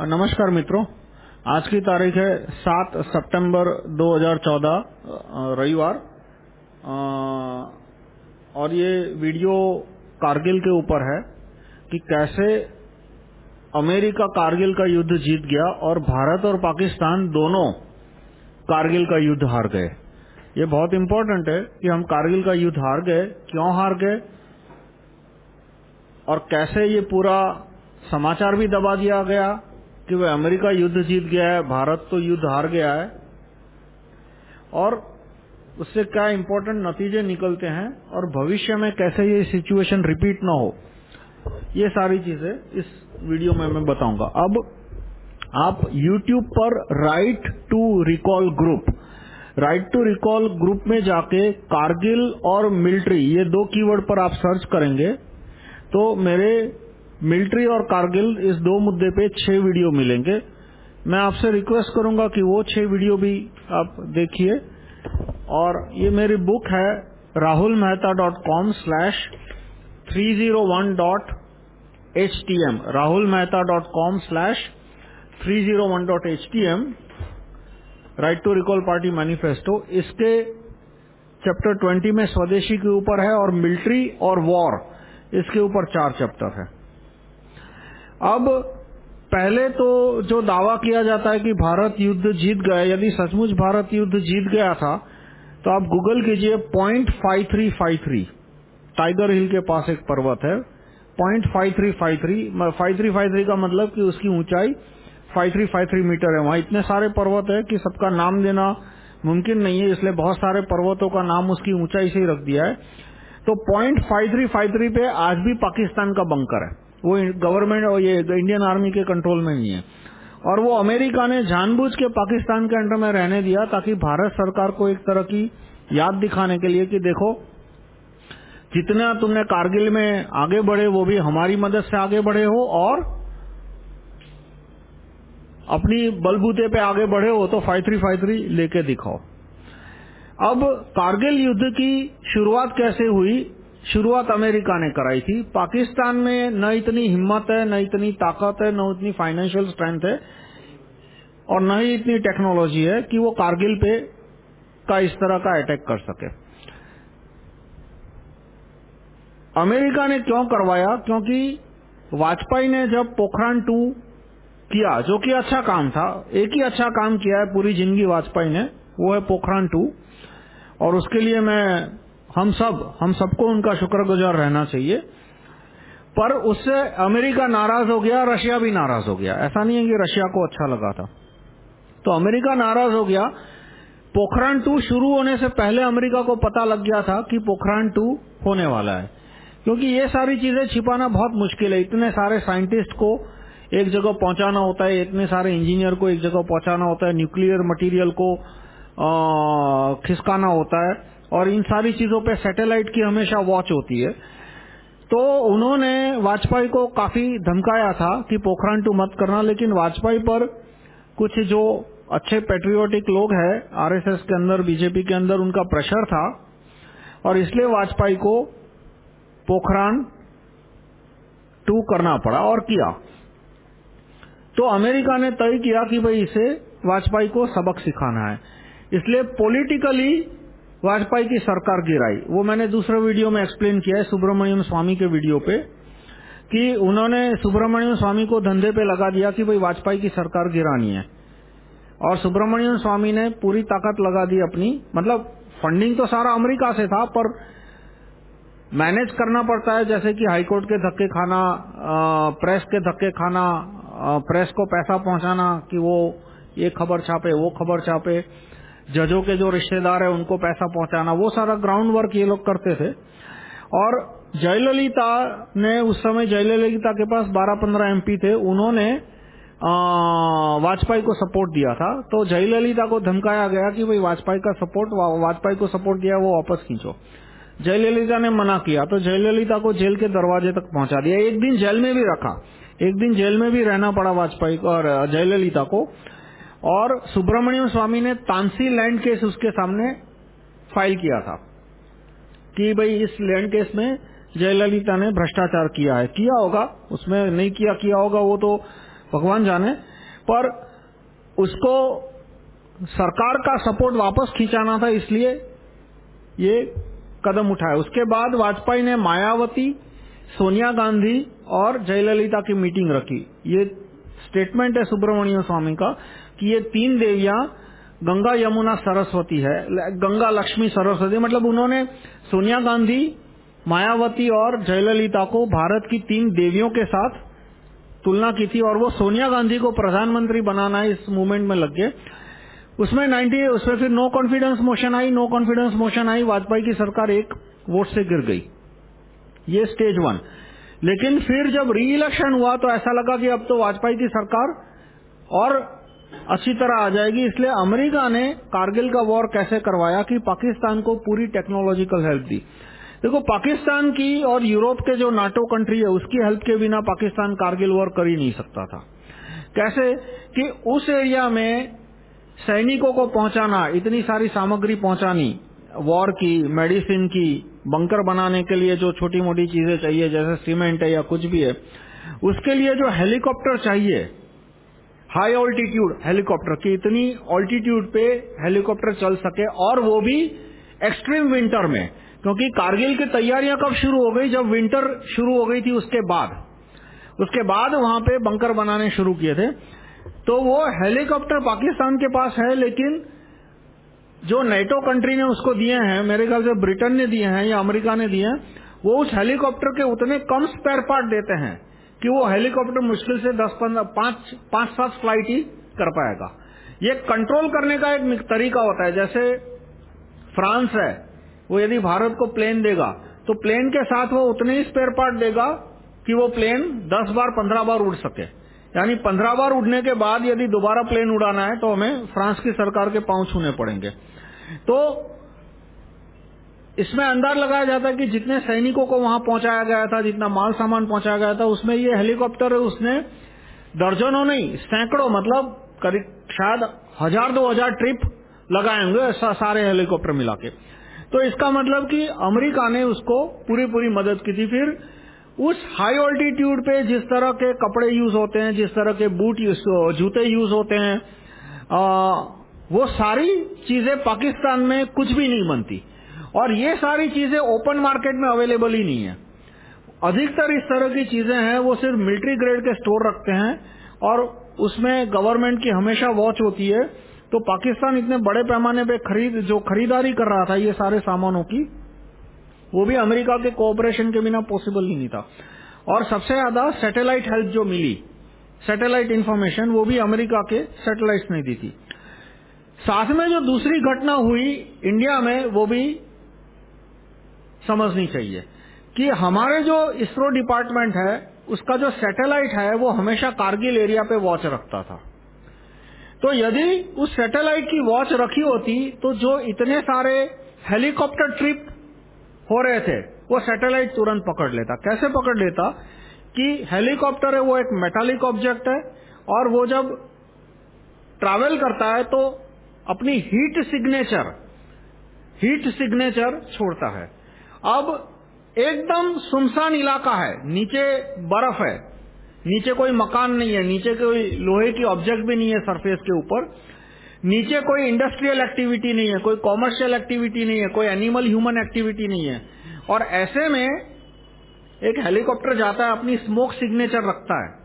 नमस्कार मित्रों। आज की तारीख है 7 सितंबर 2014 अ, रविवार। और ये वीडियो कारगिल के ऊपर है कि कैसे अमेरिका कारगिल का युद्ध जीत गया और भारत और पाकिस्तान दोनों कारगिल का युद्ध हार गए। ये बहुत इंपॉर्टेंट है कि हम कारगिल का युद्ध हार गए क्यों हार गए और कैसे ये पूरा समाचार भी दबा दिया गया कि वह अमेरिका युद्ध जीत गया है, भारत तो युद्ध हार गया है, और उससे क्या इंपॉर्टेंट नतीजे निकलते हैं, और भविष्य में कैसे ये सिचुएशन रिपीट ना हो, ये सारी चीज़ें इस वीडियो में मैं बताऊँगा। अब आप YouTube पर right to recall group right to recall group में जाके कारगिल और मिलिट्री ये दो कीवर्ड पर आप सर्च करेंगे तो मेरे मिलिट्री और कारगिल इस दो मुद्दे पे छह वीडियो मिलेंगे। मैं आपसे रिक्वेस्ट करूँगा कि वो छह वीडियो भी आप देखिए। और ये मेरी बुक है Rahul Mehta dot com slash three zero one dot H T M. Rahul Mehta dot com slash three zero one dot H T M. Right to recall party manifesto. इसके chapter twenty में स्वदेशी के ऊपर है और military और war. इसके ऊपर चार चैप्टर है। अब पहले तो जो दावा किया जाता है कि भारत युद्ध जीत गया यदि सचमुच भारत युद्ध जीत गया था तो आप गूगल कीजिए point five three five three tiger hill के पास एक पर्वत है। Point five three five three five three five three का मतलब कि उसकी ऊंचाई five three five three meter है। वहाँ इतने सारे पर्वत है कि सबका नाम देना मुमकिन नहीं है, इसलिए बहुत सारे पर्वतों का नाम उसकी ऊंचाई से ही रख दिया है। तो point five three five three पे आज भी पाकिस्तान का बंकर है। वो गवर्नमेंट और ये इंडियन आर्मी के कंट्रोल में नहीं है। और वो अमेरिका ने जानबूझ के पाकिस्तान के अंडर में रहने दिया ताकि भारत सरकार को एक तरह की याद दिखाने के लिए कि देखो, जितना तुमने कारगिल में आगे बढ़े, वो भी हमारी मदद से आगे बढ़े हो और अपनी बलबूते पे आगे बढ़े हो तो फाइव थ्री फाइव थ्री लेके दिखाओ। अब कारगिल युद्ध की शुरुआत कैसे हुई? शुरुआत अमेरिका ने कराई थी। पाकिस्तान में न इतनी हिम्मत है, न इतनी ताकत है, न इतनी फाइनेंशियल स्ट्रेंथ है और न ही इतनी टेक्नोलॉजी है कि वो कारगिल पे का इस तरह का अटैक कर सके। अमेरिका ने क्यों करवाया? क्योंकि वाजपेयी ने जब पोखरान टू किया, जो कि अच्छा काम था, एक ही अच्छा काम किया है पूरी ज़िंदगी वाजपेयी ने, वो है पोखरान टू। और उसके लिए मैं हम सब, हम सबको उनका शुक्रगुजार रहना चाहिए। पर उससे अमेरिका नाराज़ हो गया, रशिया भी नाराज़ हो गया। ऐसा नहीं है कि रशिया को अच्छा लगा था। तो अमेरिका नाराज़ हो गया। पोखरान टू शुरू होने से पहले अमेरिका को पता लग गया था कि पोखरान टू होने वाला है। क्योंकि ये सारी चीज़ें छिपाना बहुत मुश्किल है। इतने सारे साइंटिस्ट को एक जगह पहुंचाना होता है, इतने सारे इंजीनियर को एक जगह पहुंचाना होता है, न्यूक्लियर मटेरियल को खिसकाना होता है। और इन सारी चीज़ों पे सैटेलाइट की हमेशा वॉच होती है। तो उन्होंने वाजपेयी को काफ़ी धमकाया था कि पोखरान टू मत करना, लेकिन वाजपेयी पर कुछ जो अच्छे पेट्रियोटिक लोग हैं आरएसएस के अंदर बीजेपी के अंदर, उनका प्रेशर था। और इसलिए वाजपेयी को पोखरान टू करना पड़ा और किया। तो अमेरिका ने तय किया कि भाई इसे वाजपेयी को सबक सिखाना है। इसलिए पॉलिटिकली वाजपेयी की सरकार गिराई। वो मैंने दूसरे वीडियो में एक्सप्लेन किया है सुब्रमण्यम स्वामी के वीडियो पे, कि उन्होंने सुब्रमण्यम स्वामी को धंधे पे लगा दिया कि भाई वाजपेयी की सरकार गिरानी है। और सुब्रमण्यम स्वामी ने पूरी ताकत लगा दी अपनी। मतलब फंडिंग तो सारा अमेरिका से था, पर मैनेज करना पड़ता है, जैसे कि हाईकोर्ट के धक्के खाना प्रेस के धक्के खाना प्रेस को पैसा पहुंचाना, कि वो ये खबर छापे, वो खबर छापे। जजों के जो रिश्तेदार है, उनको पैसा पहुंचाना, वो सारा ग्राउंड वर्क ये लोग करते थे। और जयललिता ने, उस समय जयललिता के पास 12-15 एमपी थे, उन्होंने वाजपेयी को सपोर्ट दिया था। तो जयललिता को धमकाया गया कि भाई, वाजपेयी का सपोर्ट वाजपेयी को सपोर्ट दिया वो वापस खींचो। जयललिता ने मना किया तो जयललिता को जेल के दरवाजे तक पहुँचा दिया। एक दिन जेल में भी रखा। एक दिन जेल में भी रहना पड़ा वाजपेयी और जयललिता को। और सुब्रमण्यम स्वामी ने तानसी लैंड केस उसके सामने फ़ाइल किया था कि भाई इस लैंड केस में जयललिता ने भ्रष्टाचार किया है। किया होगा, उसमें नहीं किया किया होगा, वो तो भगवान जाने। पर उसको सरकार का सपोर्ट वापस खींचाना था, इसलिए ये कदम उठाया। उसके बाद वाजपेयी ने मायावती, सोनिया गांधी और जयललिता की मीटिंग रखी। ये स्टेटमेंट है सुब्रमण्यम स्वामी का, कि ये तीन देवियाँ, गंगा, यमुना, सरस्वती है। गंगा, लक्ष्मी, सरस्वती मतलब उन्होंने सोनिया गांधी, मायावती और जयललिता को भारत की तीन देवियों के साथ तुलना की थी और वो सोनिया गांधी को प्रधानमंत्री बनाना इस मूवमेंट में लग गए। उसमें 90 उसमें फिर नो कॉन्फिडेंस मोशन आई नो कॉन्फिडेंस मोशन आई, वाजपेयी की सरकार एक वोट से गिर गई। ये स्टेज वन लेकिन फिर जब री इलेक्शन हुआ तो ऐसा लगा कि अब तो वाजपेयी की सरकार और अच्छी तरह आ जाएगी। इसलिए अमेरिका ने कारगिल का वॉर कैसे करवाया कि पाकिस्तान को पूरी टेक्नोलॉजिकल हेल्प दी। देखो, पाकिस्तान की और यूरोप के जो नाटो कंट्री है, उसकी हेल्प के बिना पाकिस्तान कारगिल वॉर कर ही नहीं सकता था। कैसे कि उस एरिया में सैनिकों को पहुंचाना, इतनी सारी सामग्री पहुंचानी, वॉर की, मेडिसिन की बंकर बनाने के लिए जो छोटी मोटी चीज़ें चाहिए, जैसे सीमेंट है या कुछ भी है, उसके लिए जो हेलीकॉप्टर चाहिए हाई ऑल्टीट्यूड हेलीकॉप्टर की इतनी ऑल्टीट्यूड पे हेलीकॉप्टर चल सके और वो भी एक्सट्रीम विंटर में, क्योंकि कारगिल की तैयारियाँ कब शुरू हो गई? जब विंटर शुरू हो गई थी उसके बाद। उसके बाद वहाँ पे बंकर बनाने शुरू किए थे। तो वो हेलीकॉप्टर पाकिस्तान के पास है, लेकिन जो नेटो कंट्री ने उसको दिए हैं, मेरे ख्याल से ब्रिटेन ने दिए हैं या अमेरिका ने दिए हैं, वो उस हेलीकॉप्टर के उतने कम स्पेयर पार्ट देते हैं कि वो हेलीकॉप्टर मुश्किल से दस पंद्रह, पाँच पाँच, सात फ़्लाइट ही कर पाएगा। ये कंट्रोल करने का एक तरीका होता है, जैसे फ्रांस है, वो यदि भारत को प्लेन देगा तो प्लेन के साथ वो उतने ही स्पेयर पार्ट देगा कि वो प्लेन दस बार, पंद्रह बार उड़ सके। यानी पंद्रह बार उड़ने के बाद यदि दोबारा प्लेन उड़ाना है तो हमें फ्रांस की सरकार के पाँव छूने पड़ेंगे। तो इसमें अंदाज लगाया जाता है कि जितने सैनिकों को वहाँ पहुँचाया गया था जितना माल सामान पहुँचाया गया था उसमें ये हेलीकॉप्टर उसने दर्जनों नहीं सैकड़ों मतलब करीब शायद हज़ार दो हज़ार ट्रिप लगाए होंगे सारे हेलीकॉप्टर मिला के। तो इसका मतलब कि अमेरिका ने उसको पूरी पूरी मदद की थी। फिर उस हाई ऑल्टीट्यूड पे जिस तरह के कपड़े यूज़ होते हैं जिस तरह के बूट जूते यूज़ होते हैं आ, वो सारी चीज़ें पाकिस्तान में कुछ भी नहीं बनती। और ये सारी चीज़ें ओपन मार्केट में अवेलेबल ही नहीं है। अधिकतर इस तरह की चीज़ें हैं, वो सिर्फ़ मिलिट्री ग्रेड के स्टोर रखते हैं और उसमें गवर्नमेंट की हमेशा वॉच होती है। तो पाकिस्तान इतने बड़े पैमाने पे खरीद, जो खरीदारी कर रहा था ये सारे सामानों की, वो भी अमेरिका के कोऑपरेशन के बिना पॉसिबल ही नहीं था। और सबसे ज़्यादा सैटेलाइट हेल्प जो मिली सैटेलाइट इंफॉर्मेशन वो भी अमेरिका के सैटेलाइट ने दी थी। साथ में जो दूसरी घटना हुई इंडिया में, वो भी समझनी चाहिए कि हमारे जो इसरो डिपार्टमेंट है, उसका जो सैटेलाइट है, वो हमेशा कारगिल एरिया पे वॉच रखता था। तो यदि उस सैटेलाइट की वॉच रखी होती तो जो इतने सारे हेलीकॉप्टर ट्रिप हो रहे थे, वो सैटेलाइट तुरंत पकड़ लेता। कैसे पकड़ लेता कि हेलीकॉप्टर है, वो एक मेटालिक ऑब्जेक्ट है, और वो जब ट्रैवल करता है तो अपनी हीट सिग्नेचर हीट सिग्नेचर छोड़ता है। अब एकदम सुनसान इलाका है, नीचे बर्फ़ है, नीचे कोई मकान नहीं है, नीचे कोई लोहे की ऑब्जेक्ट भी नहीं है सरफेस के ऊपर, नीचे कोई इंडस्ट्रियल एक्टिविटी नहीं है, कोई कॉमर्शियल एक्टिविटी नहीं है, कोई एनिमल ह्यूमन एक्टिविटी नहीं है। और ऐसे में एक हेलीकॉप्टर जाता है, अपनी स्मोक सिग्नेचर रखता है।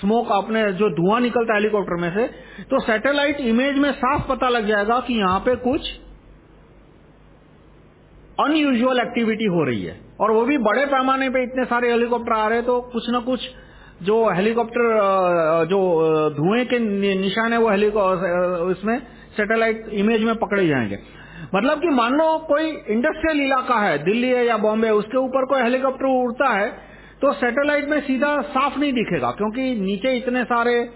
स्मोक अपने जो धुआँ निकलता है हेलीकॉप्टर में से तो सैटेलाइट इमेज में साफ़ पता लग जाएगा कि यहाँ पे कुछ अनयूजुअल एक्टिविटी हो रही है। और वो भी बड़े पैमाने पे इतने सारे हेलीकॉप्टर आ रहे हैं तो कुछ ना कुछ जो हेलीकॉप्टर जो धुएँ के निशान है वो हेलीकॉप्टर इसमें सैटेलाइट इमेज में पकड़े जाएँगे। मतलब कि मान लो कोई इंडस्ट्रियल इलाका है, दिल्ली है या बॉम्बे उसके ऊपर कोई हेलीकॉप्टर उड़ता है तो सैटेलाइट में सीधा साफ़ नहीं दिखेगा, क्योंकि नीचे इतने सारे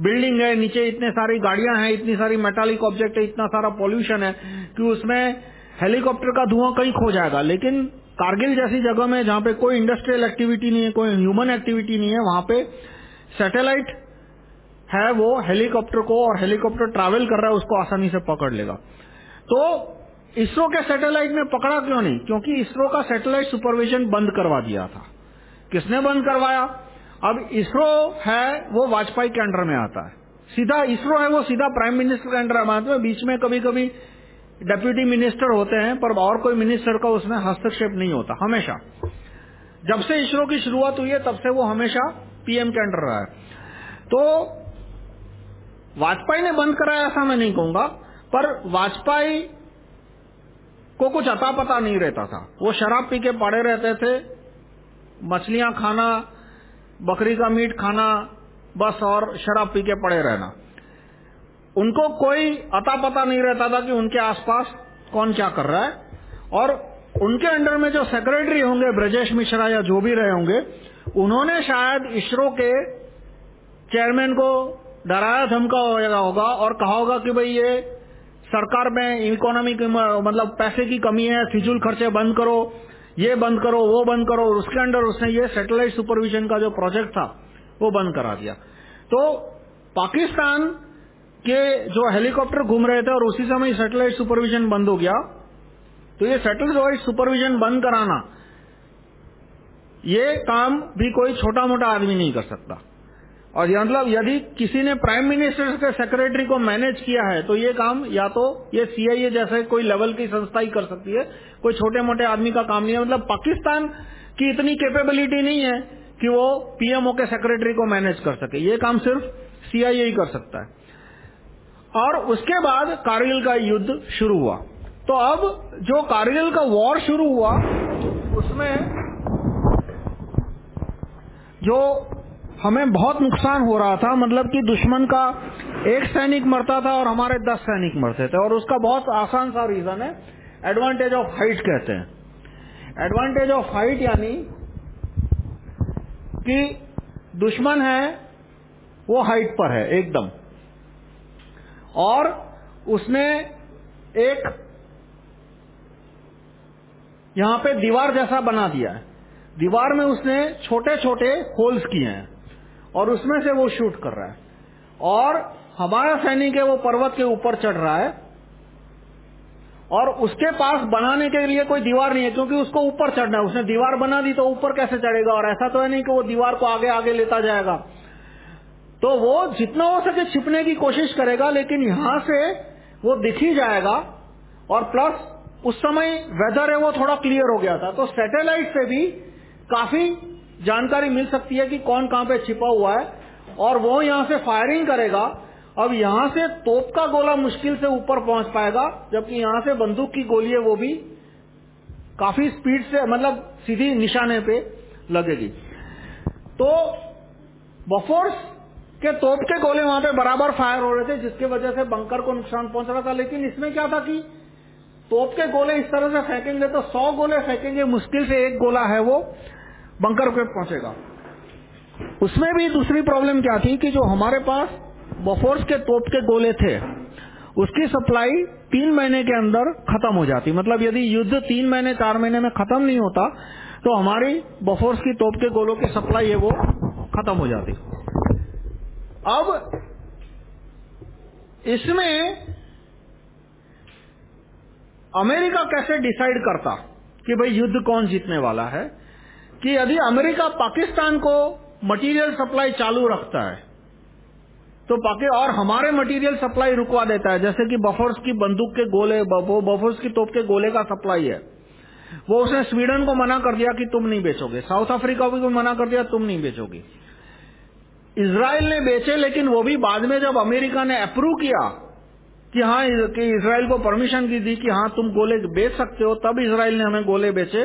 बिल्डिंग है, नीचे इतने सारी गाड़ियाँ हैं, इतनी सारी मेटालिक ऑब्जेक्ट है, इतना सारा पॉल्यूशन है, कि उसमें हेलीकॉप्टर का धुआँ कहीं खो जाएगा। लेकिन कारगिल जैसी जगह में जहाँ पे कोई इंडस्ट्रियल एक्टिविटी नहीं है, कोई ह्यूमन एक्टिविटी नहीं है, वहाँ पे सैटेलाइट है वो हेलीकॉप्टर को और हेलीकॉप्टर ट्रैवल कर रहा है, उसको आसानी से पकड़ लेगा। तो इसरो के सैटेलाइट ने पकड़ा क्यों नहीं? क्योंकि इसरो का सैटेलाइट सुपरविजन बंद करवा दिया था। किसने बंद करवाया? अब इसरो है, वो वाजपेयी के अंडर में आता है। सीधा इसरो है, वो सीधा प्राइम मिनिस्टर के अंडर में आता है बीच में कभी कभी डेप्यूटी मिनिस्टर होते हैं, पर और कोई मिनिस्टर का उसमें हस्तक्षेप नहीं होता, हमेशा। जब से इसरो की शुरुआत हुई है, तब से वो हमेशा पीएम के अंडर रहा है। तो वाजपेयी ने बंद कराया, ऐसा मैं नहीं कहूँगा, पर वाजपेयी को कुछ अता पता नहीं रहता था। वो शराब पी के पड़े रहते थे मछलियाँ खाना, बकरी का मीट खाना, बस और शराब पी के पड़े रहना। उनको कोई अता पता नहीं रहता था कि उनके आसपास कौन क्या कर रहा है। और उनके अंडर में जो सेक्रेटरी होंगे, ब्रजेश मिश्रा या जो भी रहे होंगे, उन्होंने शायद इसरो के चेयरमैन को डराया, धमका होगा और कहा होगा कि भाई ये सरकार में इकोनॉमी मतलब पैसे की कमी है, फिजूल खर्चे बंद करो ये बंद करो, वो बंद करो उसके अंडर उसने ये सैटेलाइट सुपरविजन का जो प्रोजेक्ट था, वो बंद करा दिया। तो पाकिस्तान के जो हेलीकॉप्टर घूम रहे थे और उसी समय सैटेलाइट सुपरविजन बंद हो गया तो ये सैटेलाइट सुपरविजन बंद कराना, ये काम भी कोई छोटा मोटा आदमी नहीं कर सकता। और मतलब यदि किसी ने प्राइम मिनिस्टर के सेक्रेटरी को मैनेज किया है तो ये काम या तो ये सीआईए जैसे कोई लेवल की संस्था ही कर सकती है। कोई छोटे मोटे आदमी का काम नहीं है। मतलब पाकिस्तान की इतनी कैपेबिलिटी नहीं है कि वो पीएमओ के सेक्रेटरी को मैनेज कर सके। ये काम सिर्फ़ सीआईए ही कर सकता है। और उसके बाद कारगिल का युद्ध शुरू हुआ। तो अब जो कारगिल का वॉर शुरू हुआ, उसमें जो हमें बहुत नुकसान हो रहा था मतलब कि दुश्मन का एक सैनिक मरता था और हमारे दस सैनिक मरते थे। और उसका बहुत आसान सा रीजन है एडवांटेज ऑफ़ हाइट कहते हैं। एडवांटेज ऑफ़ हाइट यानी कि दुश्मन है, वो हाइट पर है, एकदम। और उसने एक यहाँ पे दीवार जैसा बना दिया है। दीवार में उसने छोटे छोटे होल्स किए हैं। और उसमें से वो शूट कर रहा है। और हमारा सैनिक है, वो पर्वत के ऊपर चढ़ रहा है। और उसके पास बनाने के लिए कोई दीवार नहीं है, क्योंकि उसको ऊपर चढ़ना है। उसने दीवार बना दी तो ऊपर कैसे चढ़ेगा? और ऐसा तो है नहीं कि वो दीवार को आगे आगे लेता जाएगा। तो वो जितना हो सके छिपने की कोशिश करेगा, लेकिन यहाँ से वो दिख ही जाएगा। और प्लस, उस समय वेदर है वो थोड़ा क्लियर हो गया था। तो सैटेलाइट से भी काफ़ी जानकारी मिल सकती है कि कौन कहाँ पे छिपा हुआ है, और वो यहाँ से फायरिंग करेगा। अब यहाँ से तोप का गोला मुश्किल से ऊपर पहुँच पाएगा, जबकि यहाँ से बंदूक की गोली है, वो भी काफ़ी स्पीड से मतलब सीधी निशाने पे लगेगी। तो बफोर्स के तोप के गोले वहाँ पे बराबर फायर हो रहे थे, जिसकी वजह से बंकर को नुकसान पहुँच रहा था। लेकिन इसमें क्या था कि तोप के गोले इस तरह से फेंकेंगे तो सौ गोले फेंकेंगे, मुश्किल से एक गोला है वो। बंकर पे पहुंचेगा। उसमें भी दूसरी प्रॉब्लम क्या थी कि जो हमारे पास बफोर्स के तोप के गोले थे, उसकी सप्लाई तीन महीने के अंदर खत्म हो जाती। मतलब यदि युद्ध तीन महीने, चार महीने में खत्म नहीं होता तो हमारी बफोर्स की तोप के गोलों की सप्लाई है वो खत्म हो जाती। अब इसमें अमेरिका कैसे डिसाइड करता कि भाई युद्ध कौन जीतने वाला है? कि यदि अमेरिका पाकिस्तान को मटेरियल सप्लाई चालू रखता है तो पाकि और हमारे मटेरियल सप्लाई रुकवा देता है। जैसे कि बफर्स की बंदूक के गोले बफर्स की तोप के गोले का सप्लाई है। वो उसने स्वीडन को मना कर दिया कि तुम नहीं बेचोगे। साउथ अफ्रीका को भी मना कर दिया, तुम नहीं बेचोगे। इसराइल ने बेचे, लेकिन वो भी बाद में जब अमेरिका ने अप्रूव किया कि हाँ इसराइल को परमिशन दी कि हाँ तुम गोले बेच सकते हो, तब इसराइल ने हमें गोले बेचे।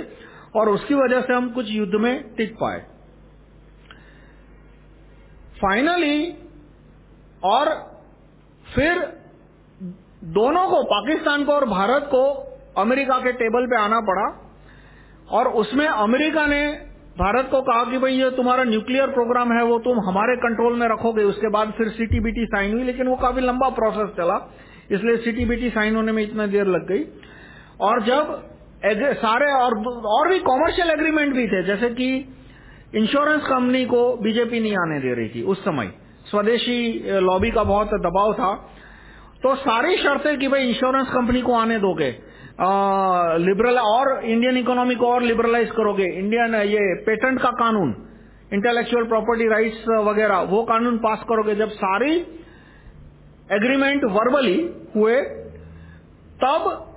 और उसकी वजह से हम कुछ युद्ध में टिक पाए। फाइनली और फिर दोनों को, पाकिस्तान को और भारत को अमेरिका के टेबल पे आना पड़ा। और उसमें अमेरिका ने भारत को कहा कि भाई, ये तुम्हारा न्यूक्लियर प्रोग्राम है, वो तुम हमारे कंट्रोल में रखोगे। उसके बाद फिर सीटीबीटी साइन हुई, लेकिन वो काफ़ी लंबा प्रोसेस चला, इसलिए सीटीबीटी साइन होने में इतना देर लग गई। और जब सारे और और भी कॉमर्शियल एग्रीमेंट भी थे, जैसे कि इंश्योरेंस कंपनी को बीजेपी नहीं आने दे रही थी उस समय। स्वदेशी लॉबी का बहुत दबाव था। तो सारी शर्तें कि भाई इंश्योरेंस कंपनी को आने दोगे। लिबरल और इंडियन इकोनॉमी को और लिबरलाइज करोगे। इंडियन ये पेटेंट का कानून इंटेलेक्चुअल प्रॉपर्टी राइट्स वगैरह, वो कानून पास करोगे। जब सारी एग्रीमेंट वर्बली हुए, तब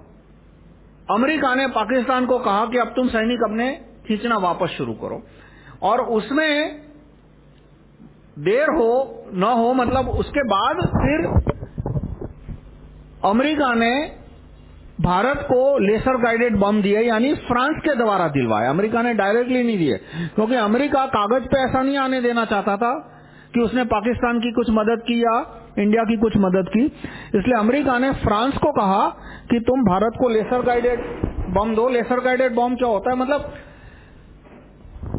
अमेरिका ने पाकिस्तान को कहा कि अब तुम सैनिक अपने खींचना वापस शुरू करो। और उसमें देर हो, न हो मतलब उसके बाद फिर अमेरिका ने भारत को लेसर गाइडेड बम दिए, यानी फ्रांस के द्वारा दिलवाए अमेरिका ने डायरेक्टली नहीं दिए, क्योंकि अमेरिका कागज़ पे ऐसा नहीं आने देना चाहता था कि उसने पाकिस्तान की कुछ मदद की या इंडिया की कुछ मदद की। इसलिए अमेरिका ने फ्रांस को कहा कि तुम भारत को लेसर गाइडेड बम दो। लेसर गाइडेड बम क्या होता है? मतलब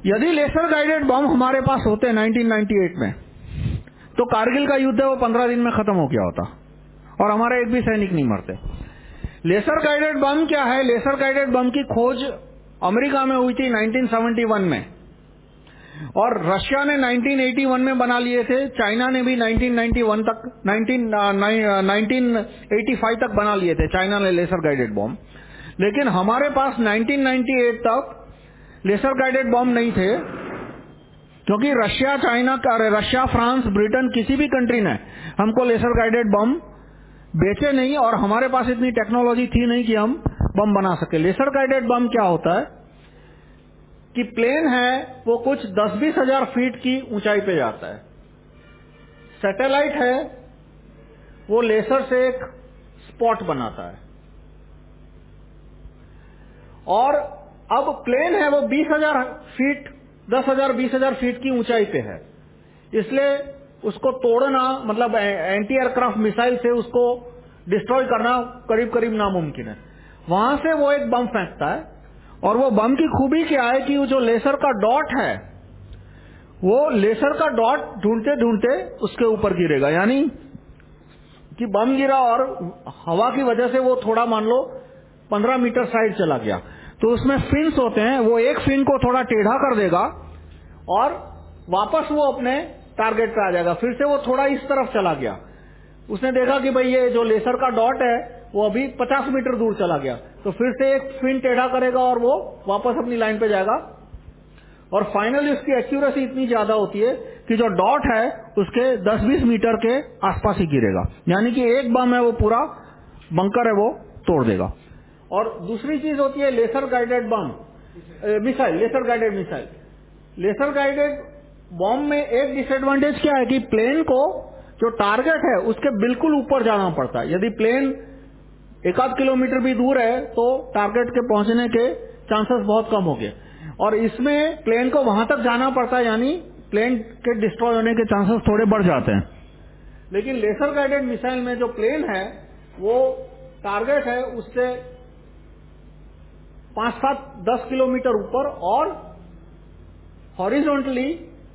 यदि लेसर गाइडेड बम हमारे पास होते 1998 में तो कारगिल का युद्ध है, वो पंद्रह दिन में खत्म हो गया होता। और हमारे एक भी सैनिक नहीं मरते। लेसर गाइडेड बम क्या है? लेसर गाइडेड बम की खोज अमेरिका में हुई थी 1971 में। और रशिया ने 1981 में बना लिए थे चाइना ने भी 1991 तक 19, uh, 1985 तक बना लिए थे। चाइना ने लेसर गाइडेड बॉम्ब लेकिन हमारे पास 1998 तक लेसर गाइडेड बॉम्ब नहीं थे क्योंकि Russia China Russia France Britain किसी भी कंट्री ने हमको लेसर गाइडेड बॉम्ब बेचे नहीं और हमारे पास इतनी टेक्नोलॉजी थी नहीं कि हम बम बना सके। लेसर गाइडेड बम क्या होता है? कि प्लेन है, वो कुछ दस बीस हज़ार फीट की ऊंचाई पे जाता है। सैटेलाइट है, वो लेसर से एक स्पॉट बनाता है। और अब प्लेन है, वो बीस हज़ार फीट दस हज़ार, बीस हज़ार फीट की ऊंचाई पे है। इसलिए उसको तोड़ना मतलब एंटी एयरक्राफ्ट मिसाइल से उसको डिस्ट्रॉय करना करीब करीब नामुमकिन है। वहाँ से वो एक बम फेंकता है। और वो बम की खूबी क्या है कि वो जो लेसर का डॉट है, वो लेसर का डॉट ढूंढते ढूंढते उसके ऊपर गिरेगा। यानी कि बम गिरा और हवा की वजह से वो थोड़ा मान लो पंद्रह मीटर साइड चला गया। तो उसमें फिन्स होते हैं, वो एक फिन को थोड़ा टेढ़ा कर देगा और वापस वो अपने टारगेट पे आ जाएगा। फिर से वो थोड़ा इस तरफ़ चला गया। उसने देखा कि भाई ये जो लेसर का डॉट है वो अभी 50 मीटर दूर चला गया। तो फिर से एक फिन टेढ़ा करेगा और वो वापस अपनी लाइन पे जाएगा। और फाइनली उसकी एक्यूरेसी इतनी ज़्यादा होती है कि जो डॉट है, उसके 10-20 मीटर के आसपास ही गिरेगा। यानी कि एक बम है वो पूरा, बंकर है वो, तोड़ देगा। और दूसरी चीज़ होती है laser guided bomb. Missile, laser guided missile. Laser guided bomb में एक डिसएडवांटेज क्या है कि प्लेन को जो टारगेट है, उसके बिल्कुल ऊपर जाना पड़ता है। यदि प्लेन एक आध किलोमीटर भी दूर है तो टारगेट के पहुँचने के चांसेस बहुत कम हो गए। और इसमें प्लेन को वहाँ तक जाना पड़ता है, यानी प्लेन के डिस्ट्रॉय होने के चांसेस थोड़े बढ़ जाते हैं। लेकिन लेसर गाइडेड मिसाइल में जो प्लेन है, वो टारगेट है उससे पाँच सात, दस किलोमीटर ऊपर और हॉरिजोंटली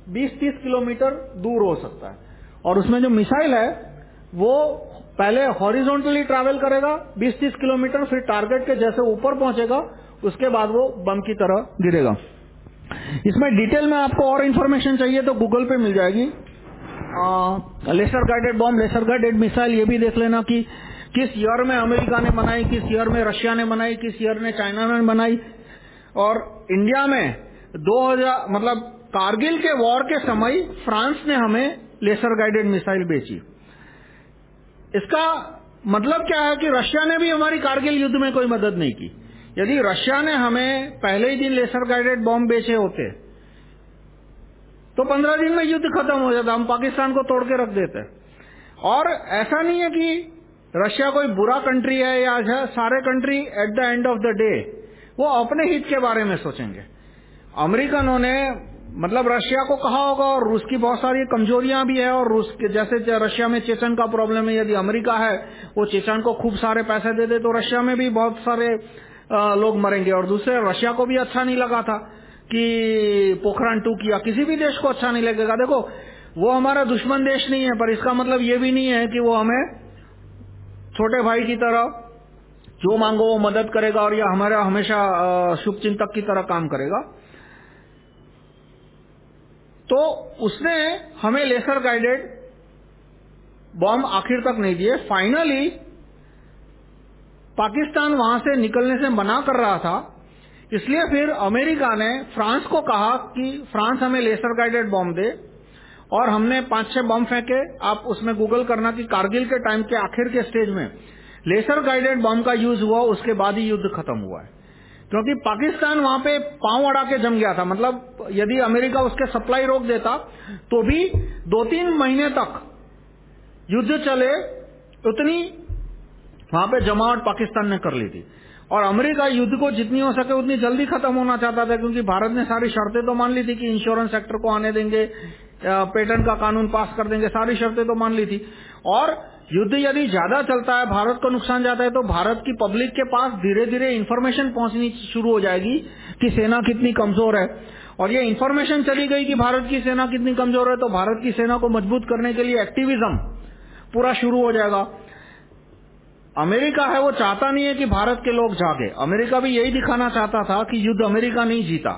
20-30 किलोमीटर दूर हो सकता है। और उसमें जो मिसाइल है, वो पहले हॉरिजॉन्टली ट्रैवल करेगा 20-30 किलोमीटर फिर टारगेट के जैसे ऊपर पहुंचेगा, उसके बाद वो बम की तरह गिरेगा। इसमें डिटेल में आपको और इन्फॉर्मेशन चाहिए तो गूगल पे मिल जाएगी। Laser guided bomb laser guided missile ये भी देख लेना कि किस ईयर में अमेरिका ने बनाई, किस ईयर में रशिया ने बनाई, किस ईयर में चाइना ने बनाई। और इंडिया में 2000 मतलब कारगिल के वॉर के समय फ्रांस ने हमें लेसर गाइडेड मिसाइल बेची। इसका मतलब क्या है कि रशिया ने भी हमारी कारगिल युद्ध में कोई मदद नहीं की। यदि रशिया ने हमें पहले ही दिन लेसर गाइडेड बॉम्ब बेचे होते तो पंद्रह दिन में युद्ध खत्म हो जाता, हम पाकिस्तान को तोड़ के रख देते। और ऐसा नहीं है कि रशिया कोई बुरा कंट्री है या सारे country at the end of the day वो अपने हित के बारे में सोचेंगे। अमेरिकनों ने मतलब रशिया को कहा होगा और रूस की बहुत सारी कमजोरियाँ भी है और रूस के जैसे रशिया में चेचन का प्रॉब्लम है, यदि अमेरिका है, वो चेचन को खूब सारे पैसे दे दे तो रशिया में भी बहुत सारे लोग मरेंगे। और दूसरे, रशिया को भी अच्छा नहीं लगा था कि पोखरान टू किया किसी भी देश को अच्छा नहीं लगेगा। देखो, वो हमारा दुश्मन देश नहीं है, पर इसका मतलब ये भी नहीं है कि वो हमें छोटे भाई की तरह जो मांगो वो मदद करेगा और या हमारा हमेशा शुभ की तरह काम करेगा। तो उसने हमें लेसर गाइडेड बॉम्ब आखिर तक नहीं दिए। फाइनली पाकिस्तान वहाँ से निकलने से मना कर रहा था। इसलिए फिर अमेरिका ने फ्रांस को कहा कि फ्रांस हमें लेसर गाइडेड बॉम्ब दे और हमने पाँच छह बम फेंके। आप उसमें गूगल करना कि कारगिल के टाइम के आखिर के स्टेज में लेसर गाइडेड बम का यूज़ हुआ, उसके बाद ही युद्ध खत्म हुआ है। क्योंकि पाकिस्तान वहाँ पे पाँव अड़ा के जम गया था। मतलब यदि अमेरिका उसके सप्लाई रोक देता तो भी दो तीन महीने तक युद्ध चले, उतनी वहाँ पे जमावट पाकिस्तान ने कर ली थी। और अमेरिका युद्ध को जितनी हो सके उतनी जल्दी खत्म होना चाहता था, क्योंकि भारत ने सारी शर्तें तो मान ली थी कि इंश्योरेंस सेक्टर को आने देंगे पेटेंट का कानून पास कर देंगे, सारी शर्तें तो मान ली थी। और युद्ध यदि ज़्यादा चलता है, भारत को नुकसान जाता है तो भारत की पब्लिक के पास धीरे धीरे इन्फॉर्मेशन पहुंचनी शुरू हो जाएगी कि सेना कितनी कमज़ोर है। और ये इन्फॉर्मेशन चली गई कि भारत की सेना कितनी कमज़ोर है तो भारत की सेना को मज़बूत करने के लिए एक्टिविज्म पूरा शुरू हो जाएगा। अमेरिका है, वो चाहता नहीं है कि भारत के लोग जागे। अमेरिका भी यही दिखाना चाहता था कि युद्ध अमेरिका नहीं जीता,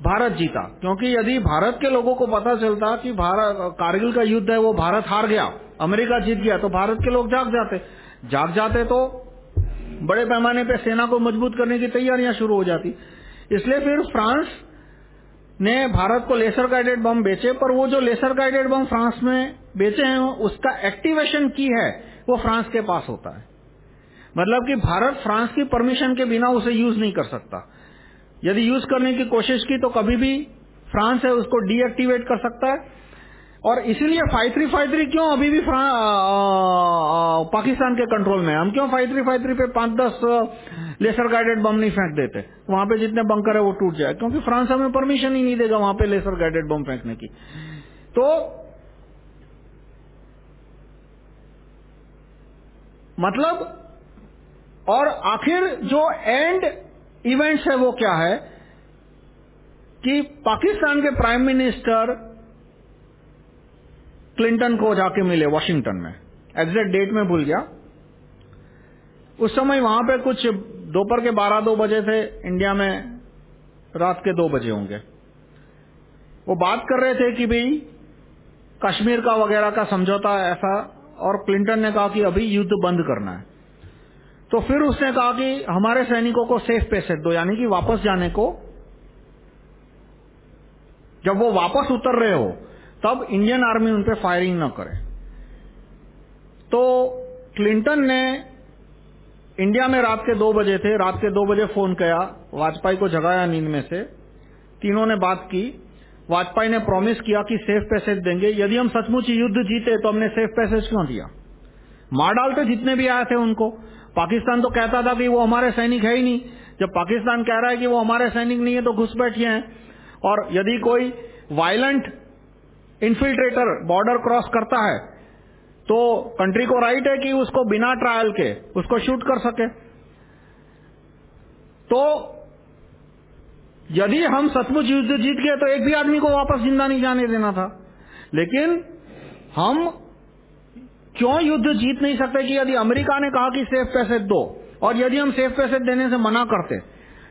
भारत जीता। क्योंकि यदि भारत के लोगों को पता चलता कि भारत, कारगिल का युद्ध है, वो भारत हार गया। अमेरिका जीत गया तो भारत के लोग जाग जाते। जाग जाते तो बड़े पैमाने पे सेना को मज़बूत करने की तैयारियाँ शुरू हो जाती। इसलिए फिर फ्रांस ने भारत को लेसर गाइडेड बम बेचे, पर वो जो लेसर गाइडेड बम फ्रांस में बेचे हैं, उसका एक्टिवेशन की है, वो फ्रांस के पास होता है। मतलब कि भारत फ्रांस की परमिशन के बिना उसे यूज़ नहीं कर सकता। यदि यूज़ करने की कोशिश की तो कभी भी फ्रांस है, उसको डीएक्टिवेट कर सकता है। और इसीलिए फाइव थ्री फाइव थ्री क्यों अभी भी आ, आ, पाकिस्तान के कंट्रोल में हम क्यों फाइव थ्री फाइव थ्री पे पाँच दस लेसर गाइडेड बम नहीं फेंक देते? वहाँ पे जितने बंकर है वो टूट जाए। क्योंकि फ्रांस हमें परमिशन ही नहीं देगा वहाँ पे लेसर गाइडेड बम फेंकने की। तो मतलब और आखिर जो एंड इवेंट्स है वो क्या है? कि पाकिस्तान के प्राइम मिनिस्टर क्लिंटन को जाके मिले वॉशिंगटन में। एग्जैक्ट डेट में भूल गया। उस समय वहाँ पे कुछ दोपहर के बारह दो बजे थे, इंडिया में रात के दो बजे होंगे। वो बात कर रहे थे कि भाई, कश्मीर का वगैरह का समझौता ऐसा, और क्लिंटन ने कहा कि अभी युद्ध बंद करना है। तो फिर उसने कहा कि हमारे सैनिकों को सेफ़ पैसेज दो, यानी कि वापस जाने को। जब वो वापस उतर रहे हो तब इंडियन आर्मी उन पर फायरिंग न करे। तो क्लिंटन ने इंडिया में रात के दो बजे थे, रात के दो बजे फ़ोन किया, वाजपेयी को जगाया नींद में से। तीनों ने बात की। वाजपेयी ने प्रॉमिस किया कि सेफ़ पैसेज देंगे। यदि हम सचमुच युद्ध जीते तो हमने सेफ़ पैसेज क्यों दिया? मार डालते जितने भी आए थे उनको। पाकिस्तान तो कहता था कि वो हमारे सैनिक है ही नहीं। जब पाकिस्तान कह रहा है कि वो हमारे सैनिक नहीं है तो घुसपैठिए हैं। और यदि कोई वायलेंट इन्फिल्ट्रेटर बॉर्डर क्रॉस करता है तो कंट्री को राइट है कि उसको बिना ट्रायल के, उसको शूट कर सके। तो यदि हम सचमुच युद्ध जीत गए तो एक भी आदमी को वापस ज़िंदा नहीं जाने देना था। लेकिन हम क्यों युद्ध जीत नहीं सकते कि यदि अमेरिका ने कहा कि सेफ़ पैसेज दो, और यदि हम सेफ़ पैसेज देने से मना करते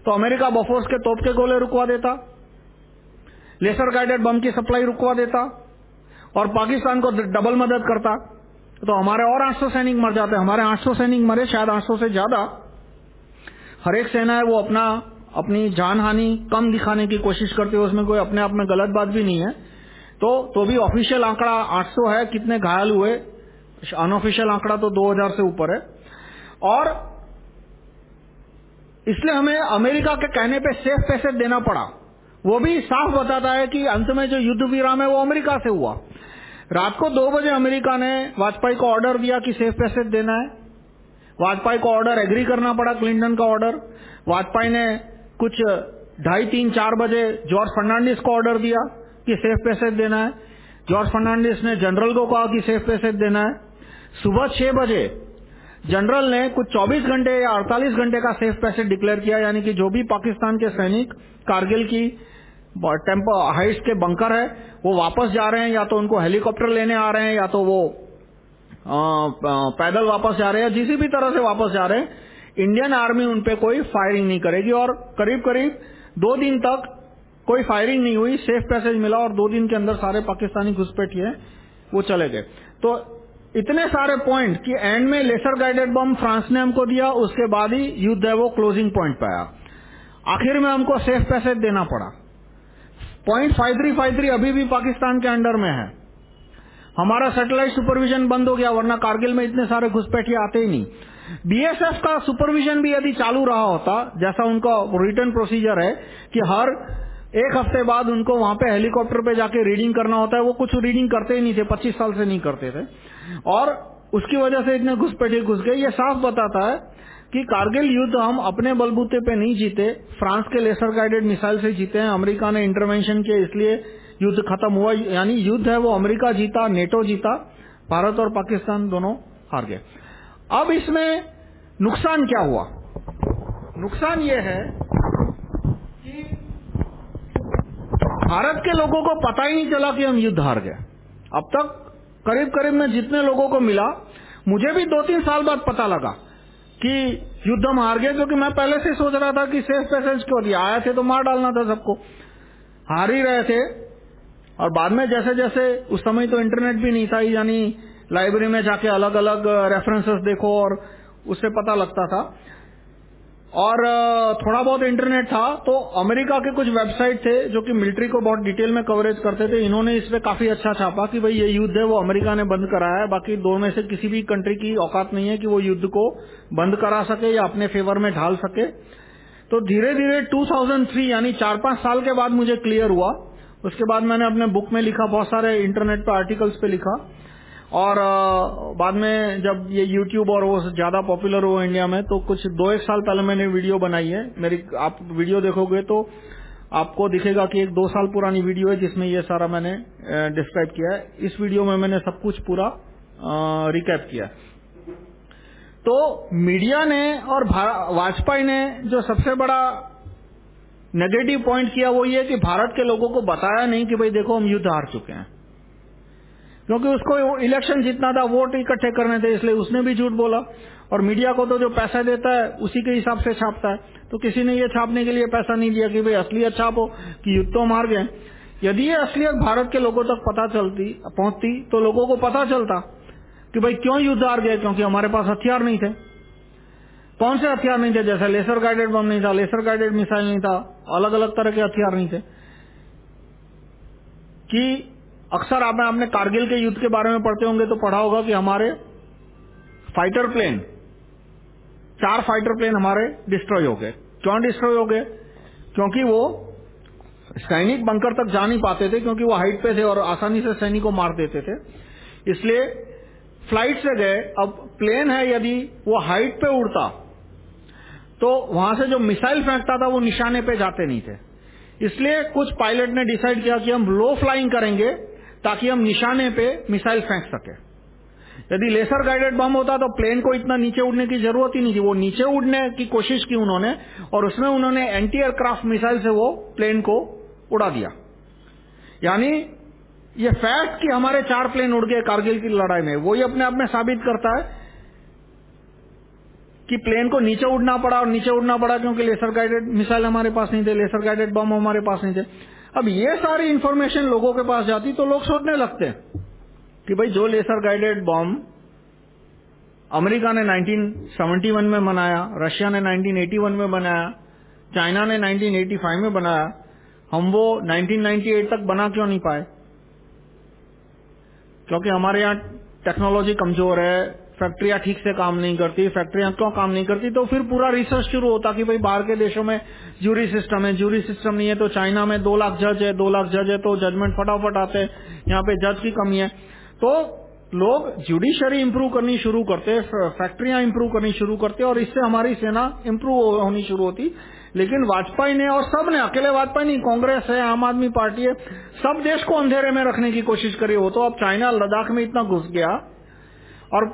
तो अमेरिका बफोर्स के तोप के गोले रुकवा देता। लेसर गाइडेड बम की सप्लाई रुकवा देता और पाकिस्तान को डबल मदद करता। तो हमारे और 800 सैनिक मर जाते, हमारे 800 सैनिक मरे, शायद 800 से ज़्यादा। हर एक सेना है, वो अपना, अपनी जान हानि कम दिखाने की कोशिश करती है उसमें कोई अपने आप में गलत बात भी नहीं है। तो तो भी ऑफिशियल आंकड़ा 800 है, कितने घायल हुए अनऑफिशियल आंकड़ा तो 2000 से ऊपर है। और इसलिए हमें अमेरिका के कहने पे सेफ़ पैसेज देना पड़ा। वो भी साफ़ बताता है कि अंत में जो युद्ध विराम है वो अमेरिका से हुआ। रात को दो बजे अमेरिका ने वाजपेयी को ऑर्डर दिया कि सेफ़ पैसेज देना है। वाजपेयी को ऑर्डर एग्री करना पड़ा क्लिंटन का ऑर्डर वाजपेयी ने कुछ ढाई तीन चार बजे जॉर्ज फर्नांडिस को ऑर्डर दिया कि सेफ़ पैसेज देना है। जॉर्ज फर्नांडिस ने जनरल को कहा कि सेफ़ पैसेज देना है। सुबह छह बजे जनरल ने कुछ 24 घंटे या 48 घंटे का सेफ़ पैसेज डिक्लेयर किया, यानी कि जो भी पाकिस्तान के सैनिक, कारगिल की टेंपो हाइट्स के बंकर है, वो वापस जा रहे हैं, या तो उनको हेलीकॉप्टर लेने आ रहे हैं, या तो वो पैदल वापस जा रहे हैं जिसी भी तरह से वापस जा रहे हैं इंडियन आर्मी उन पर कोई फायरिंग नहीं करेगी, और करीब करीब दो दिन तक कोई फायरिंग नहीं हुई सेफ़ पैसेज मिला, और दो दिन के अंदर सारे पाकिस्तानी घुसपैठिए वो चले गए। तो इतने सारे पॉइंट कि एंड में लेसर गाइडेड बम फ्रांस ने हमको दिया, उसके बाद ही युद्ध है वो क्लोजिंग पॉइंट पे आया। आखिर में हमको सेफ़ पैसेज देना पड़ा। Point five three five three अभी भी पाकिस्तान के अंडर में है। हमारा सैटेलाइट सुपरविजन बंद हो गया, वरना कारगिल में इतने सारे घुसपैठिए आते ही नहीं। बीएसएफ का सुपरविजन भी यदि चालू रहा होता, जैसा उनका रिटर्न प्रोसीजर है, कि हर एक हफ़्ते बाद उनको वहाँ पे हेलीकॉप्टर पे जाके रीडिंग करना होता है, वो कुछ रीडिंग करते ही नहीं थे, पच्चीस साल से नहीं करते थे। और उसकी वजह से इतने घुसपैठिए घुस गए ये साफ़ बताता है कि कारगिल युद्ध हम अपने बलबूते पे नहीं जीते, फ्रांस के लेसर गाइडेड मिसाइल से जीते हैं, अमेरिका ने इंटरवेंशन किया, इसलिए युद्ध खत्म हुआ। यानी युद्ध है वो अमेरिका जीता नेटो जीता, भारत और पाकिस्तान दोनों हार गए। अब इसमें नुकसान क्या हुआ? नुकसान ये है कि भारत के लोगों को पता ही नहीं चला कि हम युद्ध हार गए। अब तक करीब करीब में जितने लोगों को मिला, मुझे भी दो तीन साल बाद पता लगा कि युद्ध हार गए, क्योंकि मैं पहले से सोच रहा था कि सेफ़ पैसेज क्यों दिया? आए थे तो मार डालना था सबको। हार ही रहे थे। और बाद में जैसे जैसे उस समय तो इंटरनेट भी नहीं था, यानी लाइब्रेरी में जाके अलग अलग रेफरेंसेस देखो और उससे पता लगता था। और थोड़ा बहुत इंटरनेट था तो अमेरिका के कुछ वेबसाइट थे, जो कि मिलिट्री को बहुत डिटेल में कवरेज करते थे। इन्होंने इस पे काफ़ी अच्छा छापा कि भाई ये युद्ध है, वो अमेरिका ने बंद कराया है। बाकी दो में से किसी भी कंट्री की औकात नहीं है कि वो युद्ध को बंद करा सके या अपने फेवर में ढाल सके। तो धीरे धीरे 2003 यानी चार पाँच साल के बाद मुझे क्लियर हुआ। उसके बाद मैंने अपने बुक में लिखा, बहुत सारे इंटरनेट पर आर्टिकल्स पे लिखा। और बाद में जब ये YouTube और वो ज़्यादा पॉपुलर हुआ इंडिया में तो कुछ दो एक साल पहले मैंने वीडियो बनाई है। मेरी, आप वीडियो देखोगे तो आपको दिखेगा कि एक दो साल पुरानी वीडियो है जिसमें ये सारा मैंने डिस्क्राइब किया है। इस वीडियो में मैंने सब कुछ पूरा रिकैप किया। तो मीडिया ने और वाजपेयी ने जो सबसे बड़ा नेगेटिव पॉइंट किया वो ये कि भारत के लोगों को बताया नहीं कि भाई देखो हम युद्ध हार चुके हैं। क्योंकि उसको इलेक्शन जीतना था वोट इकट्ठे करने थे, इसलिए उसने भी झूठ बोला। और मीडिया को तो जो पैसा देता है, उसी के हिसाब से छापता है। तो किसी ने ये छापने के लिए पैसा नहीं दिया कि भाई असलियत छापो, कि युद्ध तो मार गए। यदि ये असलियत भारत के लोगों तक पता चलती, पहुँचती तो लोगों को पता चलता कि भाई क्यों युद्ध हार गए, क्योंकि हमारे पास हथियार नहीं थे। कौन से हथियार नहीं थे? जैसे लेसर गाइडेड बम नहीं था लेसर गाइडेड मिसाइल नहीं था अलग अलग तरह के हथियार नहीं थे। कि अक्सर आपने आपने कारगिल के युद्ध के बारे में पढ़ते होंगे तो पढ़ा होगा कि हमारे फाइटर प्लेन चार फाइटर प्लेन हमारे डिस्ट्रॉय हो गए। क्यों डिस्ट्रॉय हो गए? क्योंकि वो सैनिक बंकर तक जा नहीं पाते थे, क्योंकि वो हाइट पे थे और आसानी से सैनिक को मार देते थे। इसलिए फ़्लाइट से गए। अब प्लेन है, यदि वो हाइट पे उड़ता तो वहाँ से जो मिसाइल फेंकता था, वो निशाने पे जाते नहीं थे। इसलिए कुछ पायलट ने डिसाइड किया कि हम लो फ्लाइंग करेंगे। ताकि हम निशाने पे मिसाइल फेंक सके। यदि लेसर गाइडेड बम होता तो प्लेन को इतना नीचे उड़ने की ज़रूरत ही नहीं थी। वो नीचे उड़ने की कोशिश की उन्होंने और उसमें उन्होंने एंटी एयरक्राफ्ट मिसाइल से वो प्लेन को उड़ा दिया। यानी ये फैक्ट कि हमारे चार प्लेन उड़ गए कारगिल की लड़ाई में, वो ही अपने आप में साबित करता है कि प्लेन को नीचे उड़ना पड़ा और नीचे उड़ना पड़ा क्योंकि लेसर गाइडेड मिसाइल हमारे पास नहीं थे, लेसर गाइडेड बम हमारे पास नहीं थे। अब ये सारी इंफॉर्मेशन लोगों के पास जाती तो लोग सोचने लगते कि भाई जो लेसर गाइडेड बॉम्ब अमेरिका ने 1971 में बनाया रशिया ने 1981 में बनाया चाइना ने 1985 में बनाया, हम वो 1998 तक बना क्यों नहीं पाए? क्योंकि हमारे यहाँ टेक्नोलॉजी कमज़ोर है फैक्ट्रियाँ ठीक से काम नहीं करती, फैक्ट्रियाँ क्यों काम नहीं करती? तो फिर पूरा रिसर्च शुरू होता कि भाई बाहर के देशों में जूरी सिस्टम है जूरी सिस्टम नहीं है तो चाइना में दो लाख जज है, दो लाख जज है तो जजमेंट फटाफट आते हैं, यहाँ पे जज की कमी है। तो लोग जुडिशरी इंप्रूव करनी शुरू करते, फैक्ट्रियाँ इंप्रूव करनी शुरू करते और इससे हमारी सेना इंप्रूव होनी शुरू होती। लेकिन वाजपेयी ने और सबने, अकेले वाजपेयी नहीं, कांग्रेस है, आम आदमी पार्टी है, सब देश को अंधेरे में रखने की कोशिश करी हो तो अब चाइना लद्दाख में इतना घुस गया। और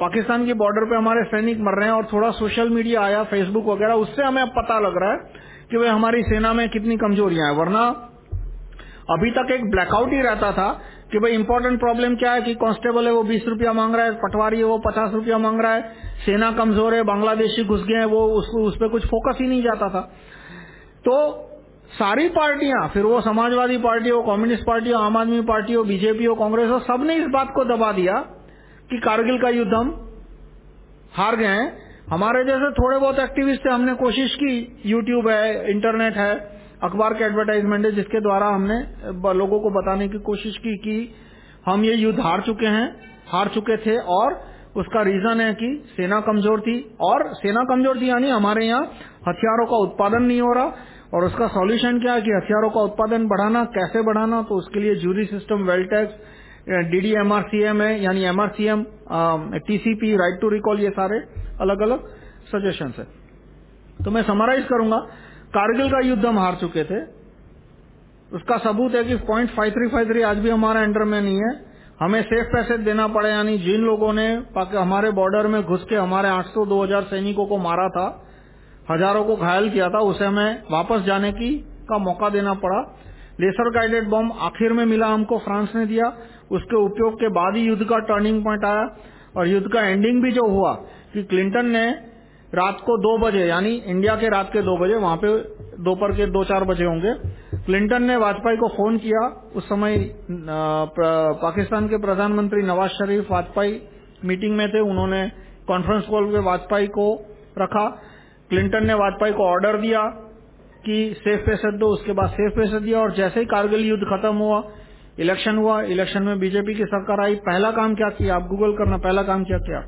पाकिस्तान की बॉर्डर पे हमारे सैनिक मर रहे हैं और थोड़ा सोशल मीडिया आया फेसबुक वगैरह, उससे हमें अब पता लग रहा है कि भाई हमारी सेना में कितनी कमजोरियाँ हैं। वरना अभी तक एक ब्लैकआउट ही रहता था कि भाई इंपॉर्टेंट प्रॉब्लम क्या है कि कांस्टेबल है, वो बीस रुपया मांग रहा है, पटवारी है, वो पचास रुपया मांग रहा है, सेना कमज़ोर है, बांग्लादेशी घुस गए हैं, वो उसको, उस पर कुछ फोकस ही नहीं जाता था। तो सारी पार्टियाँ, फिर वो समाजवादी पार्टी हो कम्युनिस्ट पार्टी हो, आम आदमी पार्टी हो, बीजेपी हो, कांग्रेस हो, सबने इस बात को दबा दिया कि कारगिल का युद्ध हम हार गए हैं। हमारे जैसे थोड़े बहुत एक्टिविस्ट थे हमने कोशिश की। यूट्यूब है इंटरनेट है, अखबार के एडवर्टाइजमेंट है, जिसके द्वारा हमने लोगों को बताने की कोशिश की कि हम ये युद्ध हार चुके हैं, हार चुके थे और उसका रीजन है कि सेना कमज़ोर थी। और सेना कमज़ोर थी यानी हमारे यहाँ हथियारों का उत्पादन नहीं हो रहा और उसका सॉल्यूशन क्या है कि हथियारों का उत्पादन बढ़ाना, कैसे बढ़ाना तो उसके लिए jury system wealth tax DD MRCM है, यानी MRCM TCP right to recall ये सारे अलग अलग सजेशन है। तो मैं समराइज करूँगा। कारगिल का युद्ध हम हार चुके थे। उसका सबूत है कि point five three five three आज भी हमारे अंडर में नहीं है। हमें सेफ़ पैसेज देना पड़े, यानी जिन लोगों ने हमारे बॉर्डर में घुस के हमारे 800 2000 सैनिकों को मारा था, हज़ारों को घायल किया था, उसे हमें वापस जाने की का मौका देना पड़ा। लेसर गाइडेड बॉम्ब आखिर में मिला हमको, फ्रांस ने दिया। उसके उपयोग के बाद ही युद्ध का टर्निंग पॉइंट आया और युद्ध का एंडिंग भी जो हुआ कि क्लिंटन ने रात को दो बजे, यानी इंडिया के रात के दो बजे, वहाँ पे दोपहर के दो चार बजे होंगे क्लिंटन ने वाजपेयी को फ़ोन किया। उस समय पाकिस्तान के प्रधानमंत्री नवाज़ शरीफ वाजपेयी मीटिंग में थे। उन्होंने कॉन्फ्रेंस कॉल पे वाजपेयी को रखा। क्लिंटन ने वाजपेयी को ऑर्डर दिया कि सेफ़ पैसेज दो, उसके बाद सेफ़ पैसेज दिया और जैसे ही कारगिल युद्ध खत्म हुआ इलेक्शन हुआ, इलेक्शन में बीजेपी की सरकार आई, पहला काम क्या किया? आप गूगल करना, पहला काम क्या किया?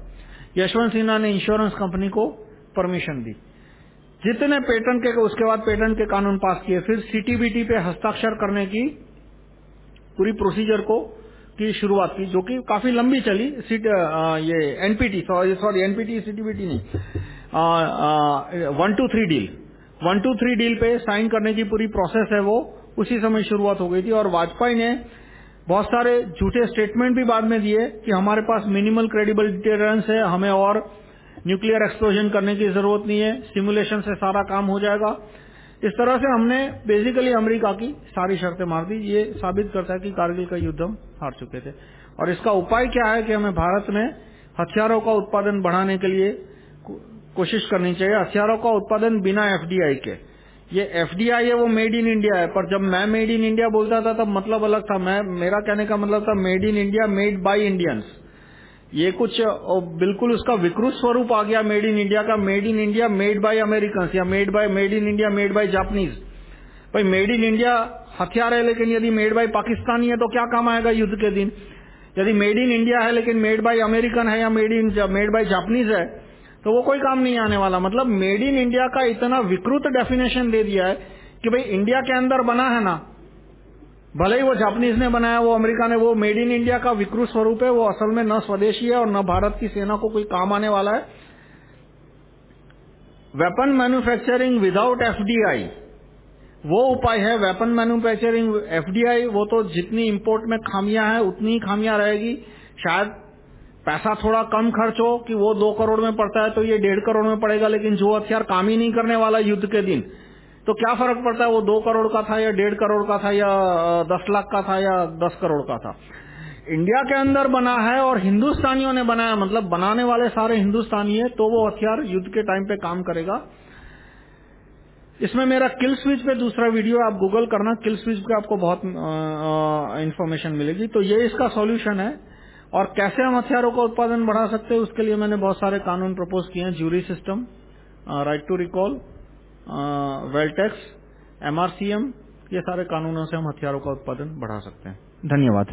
यशवंत सिन्हा ने इंश्योरेंस कंपनी को परमिशन दी। जितने पेटेंट के, उसके बाद पेटेंट के कानून पास किए, फिर सीटीबीटी पे हस्ताक्षर करने की पूरी प्रोसीजर को, की शुरुआत की, जो कि काफ़ी लंबी चली। सीट ये NPT sorry sorry NPT CTBT नहीं। One two three deal one two three deal पे साइन करने की पूरी प्रोसेस है वो। उसी समय शुरुआत हो गई थी और वाजपेयी ने बहुत सारे झूठे स्टेटमेंट भी बाद में दिए कि हमारे पास मिनिमल क्रेडिबल डिटेरेंस है, हमें और न्यूक्लियर एक्सप्लोजन करने की ज़रूरत नहीं है सिमुलेशन से सारा काम हो जाएगा। इस तरह से हमने बेसिकली अमेरिका की सारी शर्तें मार दी। ये साबित करता है कि कारगिल का युद्ध हम हार चुके थे। और इसका उपाय क्या है कि हमें भारत में हथियारों का उत्पादन बढ़ाने के लिए कोशिश करनी चाहिए। हथियारों का उत्पादन बिना एफडीआई के। ये एफडीआई है, वो मेड इन इंडिया है। पर जब मैं मेड इन इंडिया बोलता था, तब मतलब अलग था। मैं, मेरा कहने का मतलब था made in India made by Indians ये कुछ बिल्कुल उसका विकृत स्वरूप आ गया मेड इन इंडिया का। Made in India made by American या made by made in India made by Japanese भाई मेड इन इंडिया हथियार है, लेकिन यदि मेड बाय पाकिस्तानी है तो क्या काम आएगा युद्ध के दिन? यदि मेड इन इंडिया है, लेकिन मेड बाय अमेरिकन है, या made in made by Japanese है तो वो कोई काम नहीं आने वाला। मतलब मेड इन इंडिया का इतना विकृत डेफिनेशन दे दिया है कि भाई इंडिया के अंदर बना है ना, भले ही वो जापानीज ने बनाया, वो अमेरिका ने, वो मेड इन इंडिया का विकृत स्वरूप है, वो असल में न स्वदेशी है और न भारत की सेना को कोई काम आने वाला है। वेपन मैन्युफैक्चरिंग विदाउट एफडीआई वो उपाय है वेपन मैन्युफैक्चरिंग एफडीआई वो तो जितनी इंपोर्ट में खामियाँ हैं, उतनी ही खामियाँ रहेगी। शायद पैसा थोड़ा कम खर्च हो कि वो दो करोड़ में पड़ता है तो ये डेढ़ करोड़ में पड़ेगा, लेकिन जो हथियार काम ही नहीं करने वाला युद्ध के दिन तो क्या फ़र्क पड़ता है? वो दो करोड़ का था या डेढ़ करोड़ का था या दस लाख का था या दस करोड़ का था? इंडिया के अंदर बना है और हिंदुस्तानियों ने बनाया मतलब बनाने वाले सारे हिंदुस्तानी है तो वो हथियार युद्ध के टाइम पे काम करेगा। इसमें मेरा किल स्विच पे दूसरा वीडियो आप गूगल करना, किल स्विच पे आपको बहुत इंफॉर्मेशन मिलेगी। तो ये इसका सॉल्यूशन है। और कैसे हम हथियारों का उत्पादन बढ़ा सकते हैं उसके लिए मैंने बहुत सारे कानून प्रपोज किए हैं। Jury system right to recall wealth tax MRCM ये सारे कानूनों से हम हथियारों का उत्पादन बढ़ा सकते हैं। धन्यवाद।